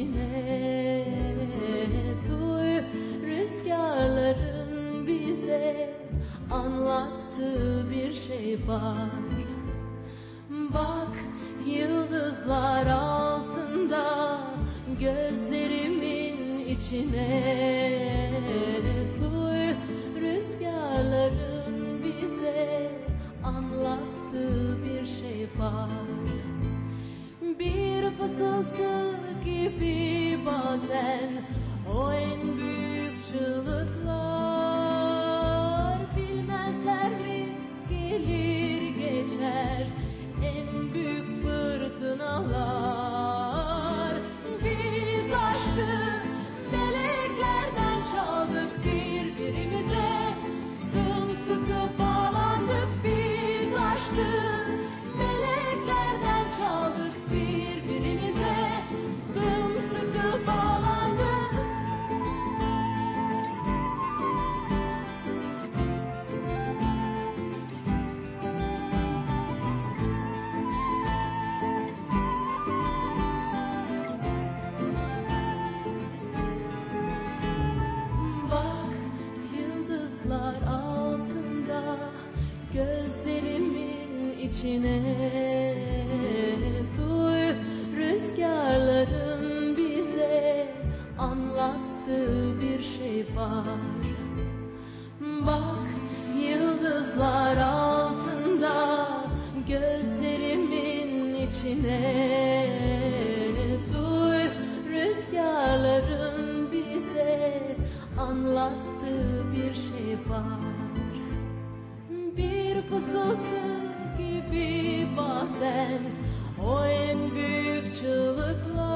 içine duy. Rüzgarların bize anlattığı bir şey var. Bak yıldızlar altında gözlerimin içine duy. Rüzgarların bize anlattığı bir şey var bazen. O en büyük çığlıklar yıldızlar altında gözlerimin içine duy rüzgarların bize anlattığı bir şey var. Bak yıldızlar fısıltı gibi bazen. O en büyük çığlıklar